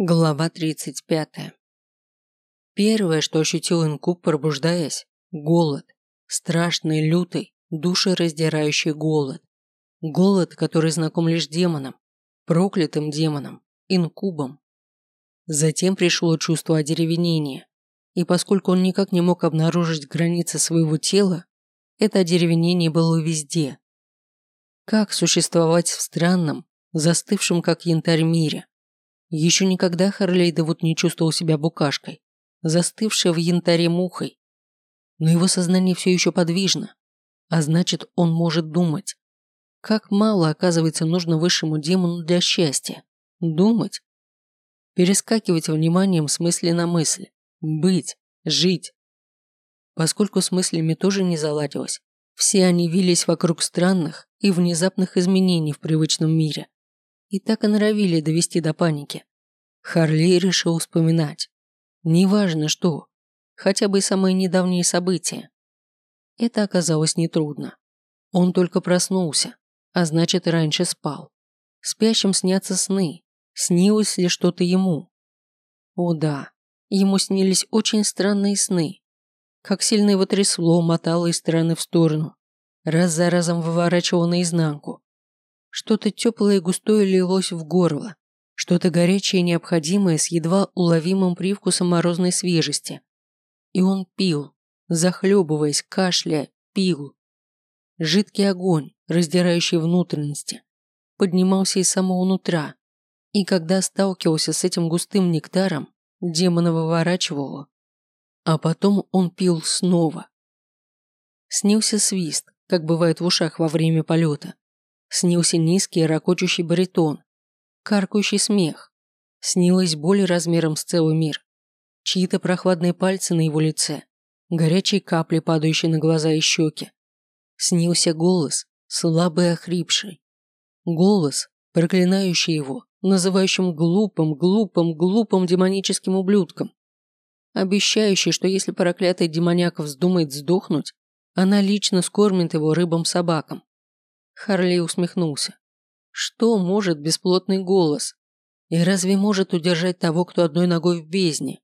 Глава 35. Первое, что ощутил инкуб, пробуждаясь – голод. Страшный, лютый, душераздирающий голод. Голод, который знаком лишь демонам, проклятым демонам, инкубам. Затем пришло чувство одеревенения, и поскольку он никак не мог обнаружить границы своего тела, это одеревенение было везде. Как существовать в странном, застывшем как янтарь мире? Еще никогда Харлей Дэвуд не чувствовал себя букашкой, застывшей в янтаре мухой. Но его сознание все еще подвижно, а значит, он может думать. Как мало, оказывается, нужно высшему демону для счастья. Думать. Перескакивать вниманием с мысли на мысль. Быть. Жить. Поскольку с мыслями тоже не заладилось, все они вились вокруг странных и внезапных изменений в привычном мире и так и норовили довести до паники. Харли решил вспоминать. Неважно что, хотя бы и самые недавние события. Это оказалось нетрудно. Он только проснулся, а значит раньше спал. Спящим снятся сны. Снилось ли что-то ему? О да, ему снились очень странные сны. Как сильно его трясло, мотало из стороны в сторону. Раз за разом выворачивало наизнанку. Что-то теплое и густое лилось в горло, что-то горячее и необходимое с едва уловимым привкусом морозной свежести. И он пил, захлебываясь, кашляя, пил. Жидкий огонь, раздирающий внутренности, поднимался из самого нутра, и когда сталкивался с этим густым нектаром, демона выворачивало. А потом он пил снова. Снился свист, как бывает в ушах во время полета. Снился низкий ракочущий баритон, каркающий смех. Снилась боль размером с целый мир. Чьи-то прохладные пальцы на его лице, горячие капли, падающие на глаза и щеки. Снился голос, слабый охрипший. Голос, проклинающий его, называющим глупым, глупым, глупым демоническим ублюдком. Обещающий, что если проклятый демоняк вздумает сдохнуть, она лично скормит его рыбам-собакам. Харли усмехнулся. Что может бесплотный голос? И разве может удержать того, кто одной ногой в бездне?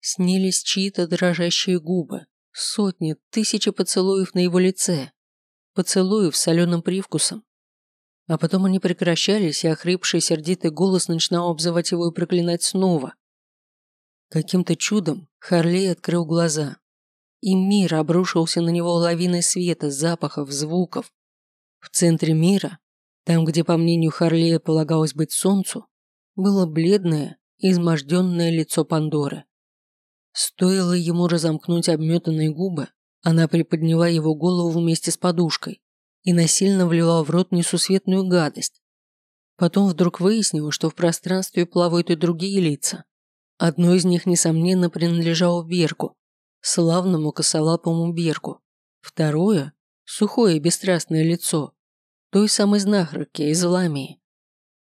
Снились чьи-то дрожащие губы, сотни, тысячи поцелуев на его лице, поцелуев с соленым привкусом. А потом они прекращались, и охрипший сердитый голос начинал обзывать его и проклинать снова. Каким-то чудом Харлей открыл глаза, и мир обрушился на него лавиной света, запахов, звуков. В центре мира, там, где, по мнению Харлея, полагалось быть солнцу, было бледное, изможденное лицо Пандоры. Стоило ему разомкнуть обметанные губы, она приподняла его голову вместе с подушкой и насильно влила в рот несусветную гадость. Потом вдруг выяснилось, что в пространстве плавают и другие лица. Одно из них, несомненно, принадлежало Берку, славному косолапому Берку. Второе – сухое и бесстрастное лицо, той самой знахарки из Ламии.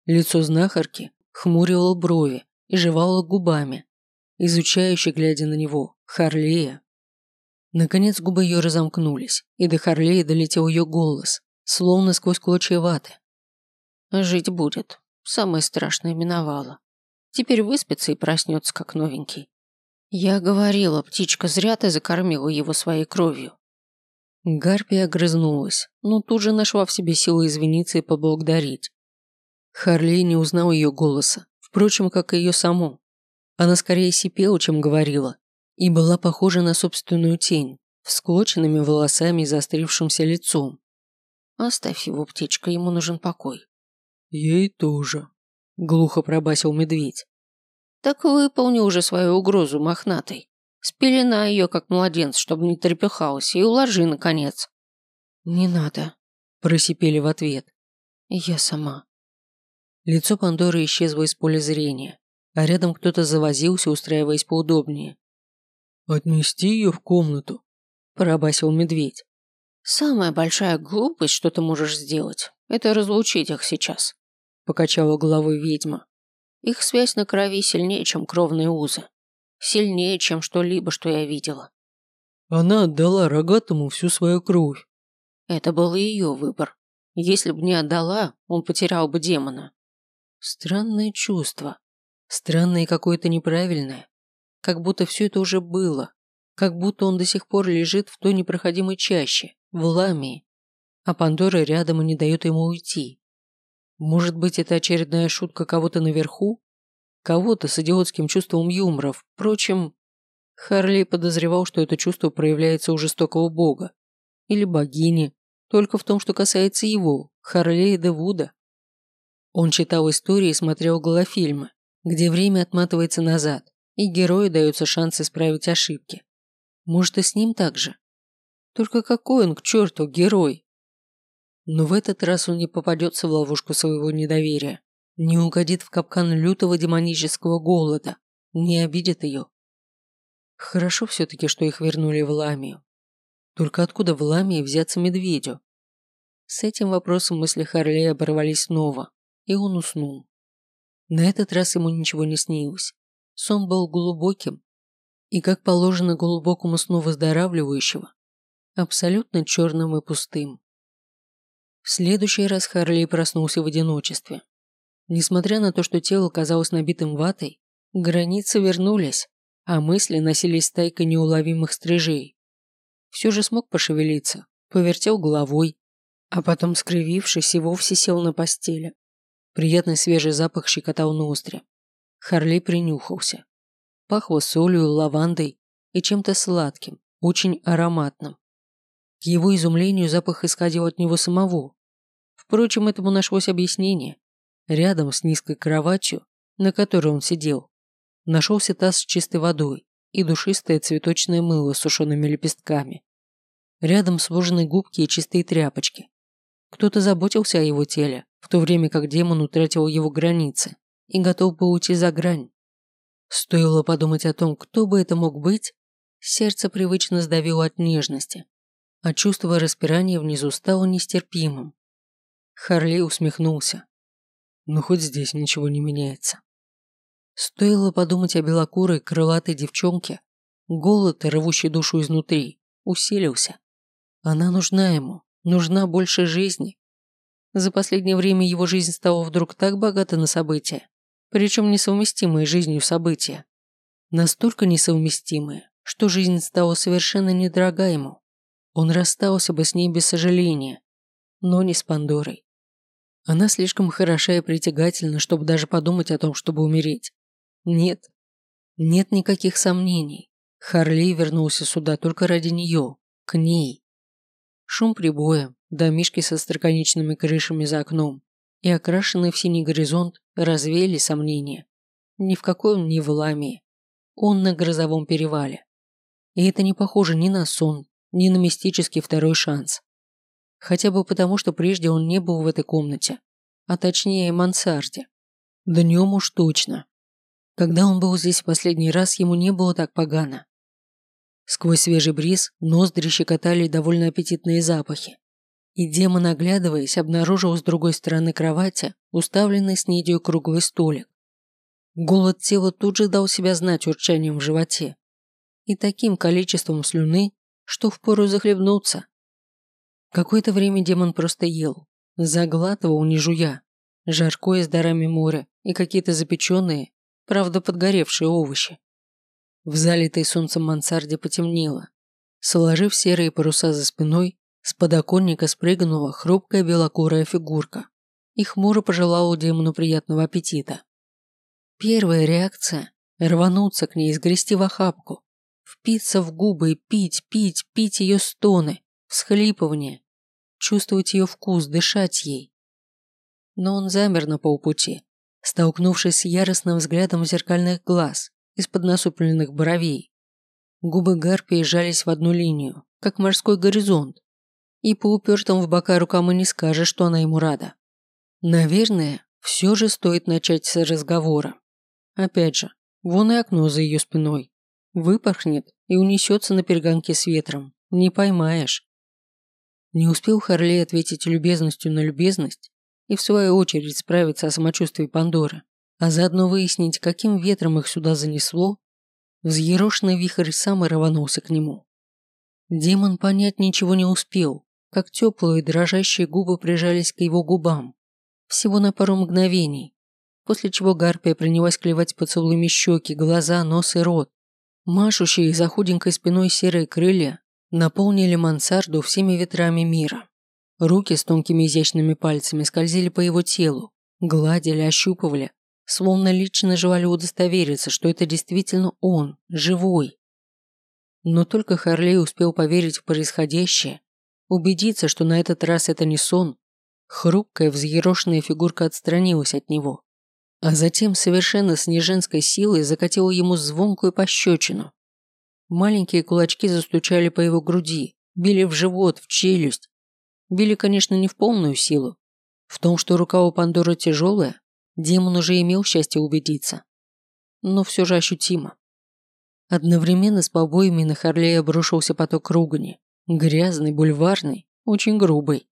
Лицо знахарки хмурило брови и жевало губами, изучающе глядя на него, Харлея. Наконец губы ее разомкнулись, и до Харлея долетел ее голос, словно сквозь клочья ваты. «Жить будет. Самое страшное миновало. Теперь выспится и проснется, как новенький. Я говорила, птичка, зря ты закормила его своей кровью. Гарпия огрызнулась, но тут же нашла в себе силы извиниться и поблагодарить. Харлей не узнал ее голоса, впрочем, как и ее саму. Она скорее сипела, чем говорила, и была похожа на собственную тень, всклоченными волосами и заострившимся лицом. «Оставь его, птичка, ему нужен покой». «Ей тоже», — глухо пробасил медведь. «Так выполни уже свою угрозу, мохнатый». Спелена ее, как младенец, чтобы не трепыхалась, и уложи, наконец». «Не надо», – просипели в ответ. «Я сама». Лицо Пандоры исчезло из поля зрения, а рядом кто-то завозился, устраиваясь поудобнее. «Отнести ее в комнату», – пробасил медведь. «Самая большая глупость, что ты можешь сделать, это разлучить их сейчас», – покачала головой ведьма. «Их связь на крови сильнее, чем кровные узы. Сильнее, чем что-либо, что я видела. Она отдала рогатому всю свою кровь. Это был ее выбор. Если бы не отдала, он потерял бы демона. Странное чувство. Странное какое-то неправильное. Как будто все это уже было. Как будто он до сих пор лежит в той непроходимой чаще, в ламии. А Пандора рядом и не дает ему уйти. Может быть, это очередная шутка кого-то наверху? Кого-то с идиотским чувством юмора. Впрочем, Харли подозревал, что это чувство проявляется у жестокого бога. Или богини. Только в том, что касается его, Харлея де Вуда. Он читал истории и смотрел голофильмы, где время отматывается назад, и герою дается шанс исправить ошибки. Может и с ним так же? Только какой он, к черту, герой? Но в этот раз он не попадется в ловушку своего недоверия, не угодит в капкан лютого демонического голода, не обидит ее. Хорошо все-таки, что их вернули в Ламию. Только откуда в Ламии взяться медведю? С этим вопросом мысли Харлея оборвались снова, и он уснул. На этот раз ему ничего не снилось. Сон был глубоким, и, как положено глубокому сну выздоравливающего, абсолютно черным и пустым. В следующий раз Харли проснулся в одиночестве. Несмотря на то, что тело казалось набитым ватой, границы вернулись, а мысли носились стайкой неуловимых стрижей. Все же смог пошевелиться, повертел головой, а потом, скривившись, и вовсе сел на постели. Приятный свежий запах щекотал ноздри. Харли принюхался. Пахло солью, лавандой и чем-то сладким, очень ароматным. К его изумлению запах исходил от него самого. Впрочем, этому нашлось объяснение. Рядом с низкой кроватью, на которой он сидел, нашелся таз с чистой водой и душистое цветочное мыло с сушеными лепестками. Рядом сложены губки и чистые тряпочки. Кто-то заботился о его теле, в то время как демон утратил его границы и готов был уйти за грань. Стоило подумать о том, кто бы это мог быть, сердце привычно сдавило от нежности, а чувство распирания внизу стало нестерпимым. Харли усмехнулся. Но хоть здесь ничего не меняется. Стоило подумать о белокурой крылатой девчонке, голод, рвущий душу изнутри, усилился. Она нужна ему, нужна больше жизни. За последнее время его жизнь стала вдруг так богата на события, причем несовместимые жизнью события. Настолько несовместимые, что жизнь стала совершенно недорога ему. Он расстался бы с ней без сожаления, но не с Пандорой. Она слишком хороша и притягательна, чтобы даже подумать о том, чтобы умереть. Нет. Нет никаких сомнений. Харли вернулся сюда только ради нее, к ней. Шум прибоя, домишки со строконечными крышами за окном и окрашенный в синий горизонт развеяли сомнения. Ни в какой он не в ламии. Он на грозовом перевале. И это не похоже ни на сон, ни на мистический второй шанс. Хотя бы потому, что прежде он не был в этой комнате, а точнее мансарде. Днем уж точно. Когда он был здесь в последний раз, ему не было так погано. Сквозь свежий бриз ноздри щекотали довольно аппетитные запахи. И демон, оглядываясь, обнаружил с другой стороны кровати уставленный с снедью круглый столик. Голод тела тут же дал себя знать урчанием в животе и таким количеством слюны, что впору захлебнуться. Какое-то время демон просто ел, заглатывал, не жуя, жаркое с дарами моря и какие-то запеченные, правда подгоревшие овощи. В залитой солнцем мансарде потемнело. Сложив серые паруса за спиной, с подоконника спрыгнула хрупкая белокурая фигурка и хмуро пожелала демону приятного аппетита. Первая реакция – рвануться к ней, сгрести в охапку, впиться в губы и пить, пить, пить ее стоны, всхлипывание, чувствовать ее вкус, дышать ей. Но он замер на полпути, столкнувшись с яростным взглядом зеркальных глаз из-под насупленных бровей. Губы гарпии сжались в одну линию, как морской горизонт, и по упертым в бока рукам и не скажешь, что она ему рада. Наверное, все же стоит начать с разговора. Опять же, вон и окно за ее спиной. Выпорхнет и унесется на перегонке с ветром. Не поймаешь. Не успел Харлей ответить любезностью на любезность, и в свою очередь справиться о самочувствии Пандоры, а заодно выяснить, каким ветром их сюда занесло, взъерошенный вихрь сам и рванулся к нему. Демон понять ничего не успел, как теплые дрожащие губы прижались к его губам. Всего на пару мгновений. после чего Гарпия принялась клевать поцелуями щеки, глаза, нос и рот. Машущие за худенькой спиной серые крылья наполнили мансарду всеми ветрами мира. Руки с тонкими изящными пальцами скользили по его телу, гладили, ощупывали, словно лично желали удостовериться, что это действительно он, живой. Но только Харлей успел поверить в происходящее, убедиться, что на этот раз это не сон, хрупкая взъерошенная фигурка отстранилась от него а затем совершенно с неженской силой закатила ему звонкую пощечину. Маленькие кулачки застучали по его груди, били в живот, в челюсть. Били, конечно, не в полную силу. В том, что рука у Пандоры тяжелая, демон уже имел счастье убедиться. Но все же ощутимо. Одновременно с побоями на Харлея обрушился поток ругани. Грязный, бульварный, очень грубый.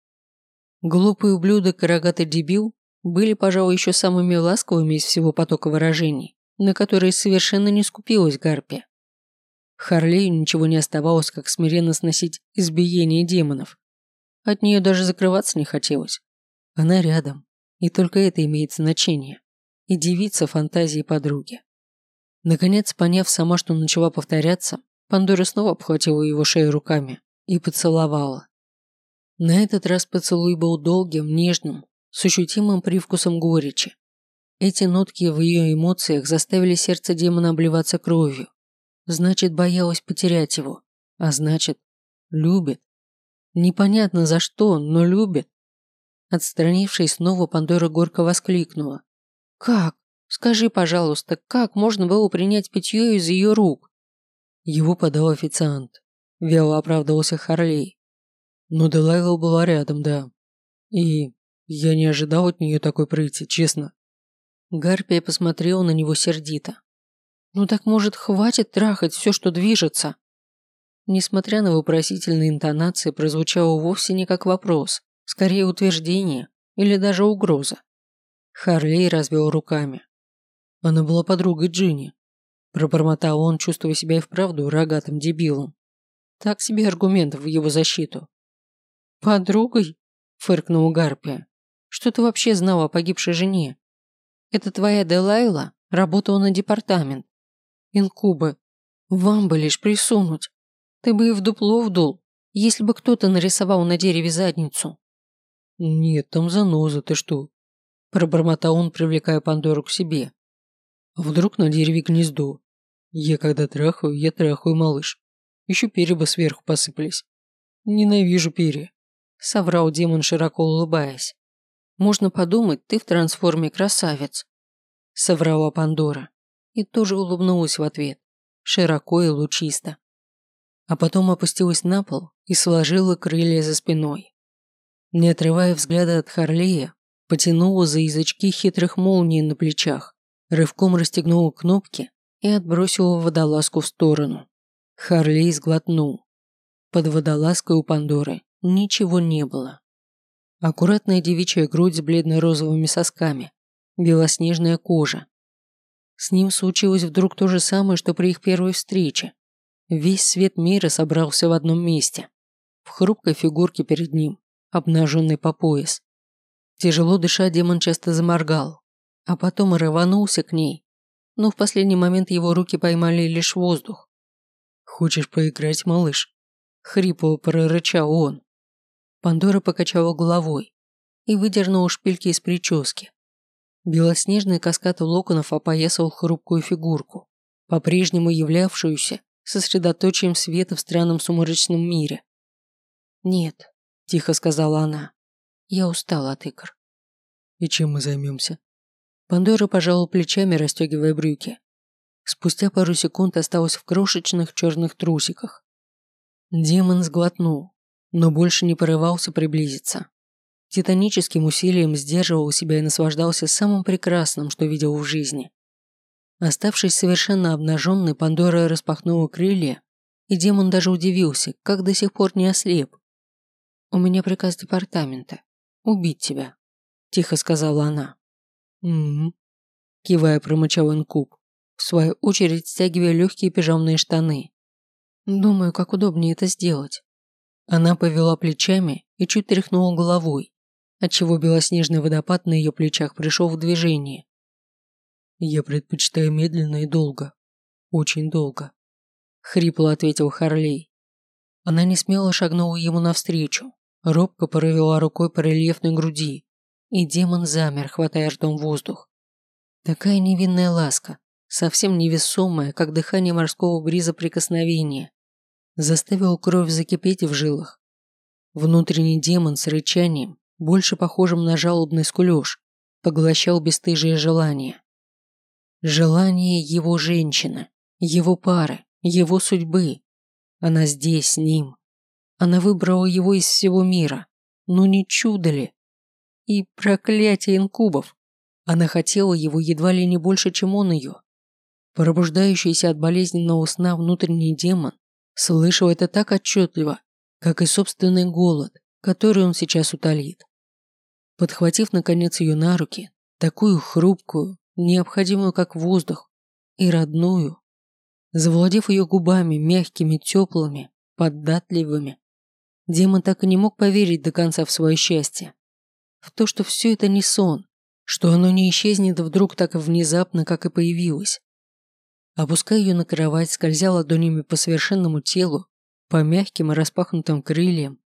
Глупый ублюдок и рогатый дебил были, пожалуй, еще самыми ласковыми из всего потока выражений, на которые совершенно не скупилась Гарпия. Харлею ничего не оставалось, как смиренно сносить избиение демонов. От нее даже закрываться не хотелось. Она рядом, и только это имеет значение. И девица фантазии подруги. Наконец, поняв сама, что начала повторяться, Пандора снова обхватила его шею руками и поцеловала. На этот раз поцелуй был долгим, нежным, с ощутимым привкусом горечи. Эти нотки в ее эмоциях заставили сердце демона обливаться кровью. Значит, боялась потерять его. А значит, любит. Непонятно за что, но любит. Отстранившись снова, Пандора горько воскликнула. «Как? Скажи, пожалуйста, как можно было принять питье из ее рук?» Его подал официант. Вяло оправдывался Харлей. Но Делайла была рядом, да. И я не ожидал от нее такой прыти, честно. Гарпия посмотрела на него сердито. Ну так может хватит трахать все, что движется? Несмотря на вопросительные интонации, прозвучало вовсе не как вопрос, скорее утверждение или даже угроза. Харлей развел руками. Она была подругой Джинни. Пробормотал он, чувствуя себя и вправду рогатым дебилом. Так себе аргумент в его защиту. «Подругой?» – фыркнула Гарпия. Что ты вообще знала о погибшей жене? Это твоя Делайла работала на департамент. Инкубы, вам бы лишь присунуть. Ты бы и в дупло вдул, если бы кто-то нарисовал на дереве задницу. Нет, там заноза, ты что? Пробормотал он, привлекая Пандору к себе. А вдруг на дереве гнездо? Я когда трахаю, я трахаю, малыш. Еще перья бы сверху посыпались. Ненавижу перья. Соврал демон, широко улыбаясь. Можно подумать, ты в трансформе красавец. Соврала Пандора. И тоже улыбнулась в ответ. Широко и лучисто. А потом опустилась на пол и сложила крылья за спиной. Не отрывая взгляда от Харлея, потянула за язычки хитрых молний на плечах, рывком расстегнула кнопки и отбросила водолазку в сторону. Харлей сглотнул. Под водолазкой у Пандоры ничего не было. Аккуратная девичья грудь с бледно-розовыми сосками, белоснежная кожа. С ним случилось вдруг то же самое, что при их первой встрече. Весь свет мира собрался в одном месте. В хрупкой фигурке перед ним, обнаженный по пояс. Тяжело дыша, демон часто заморгал, а потом рванулся к ней. Но в последний момент его руки поймали лишь воздух. «Хочешь поиграть, малыш?» Хрипло прорычал он. Пандора покачала головой и выдернула шпильки из прически. Белоснежный каскад локонов опоясал хрупкую фигурку, по-прежнему являвшуюся сосредоточием света в странном сумрачном мире. «Нет», – тихо сказала она, – «я устала от игр». «И чем мы займемся?» Пандора пожала плечами, расстегивая брюки. Спустя пару секунд осталась в крошечных черных трусиках. Демон сглотнул, но больше не порывался приблизиться. Титаническим усилием сдерживал себя и наслаждался самым прекрасным, что видел в жизни. Оставшись совершенно обнаженной, Пандора распахнула крылья, и демон даже удивился, как до сих пор не ослеп. «У меня приказ департамента. Убить тебя», – тихо сказала она. «М-м-м», кивая промычал инкуб, в свою очередь стягивая легкие пижамные штаны. «Думаю, как удобнее это сделать». Она повела плечами и чуть тряхнула головой, отчего белоснежный водопад на ее плечах пришел в движение. Я предпочитаю медленно и долго. Очень долго. Хрипло ответил Харлей. Она не смело шагнула ему навстречу, робко провела рукой по рельефной груди, и демон замер, хватая ртом воздух. Такая невинная ласка, совсем невесомая, как дыхание морского бриза прикосновения, заставила кровь закипеть в жилах. Внутренний демон с рычанием, больше похожим на жалобный скулеж, поглощал бесстыжие желания. Желание его женщины, его пары, его судьбы. Она здесь с ним. Она выбрала его из всего мира. Ну не чудо ли? И проклятие инкубов. Она хотела его едва ли не больше, чем он ее. Пробуждающийся от болезненного сна внутренний демон слышал это так отчетливо, как и собственный голод, который он сейчас утолит. Подхватив, наконец, ее на руки, такую хрупкую, необходимую как воздух, и родную, завладев ее губами, мягкими, теплыми, податливыми, демон так и не мог поверить до конца в свое счастье. В то, что все это не сон, что оно не исчезнет вдруг так внезапно, как и появилось. Опуская ее на кровать, скользя ладонями по совершенному телу, по мягким и распахнутым крыльям,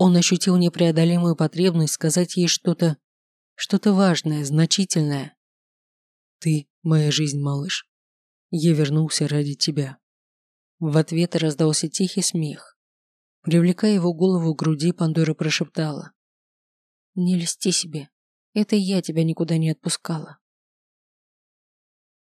он ощутил непреодолимую потребность сказать ей что-то, что-то важное, значительное. «Ты – моя жизнь, малыш. Я вернулся ради тебя». В ответ раздался тихий смех. Привлекая его голову к груди, Пандора прошептала. «Не льсти себе. Это я тебя никуда не отпускала.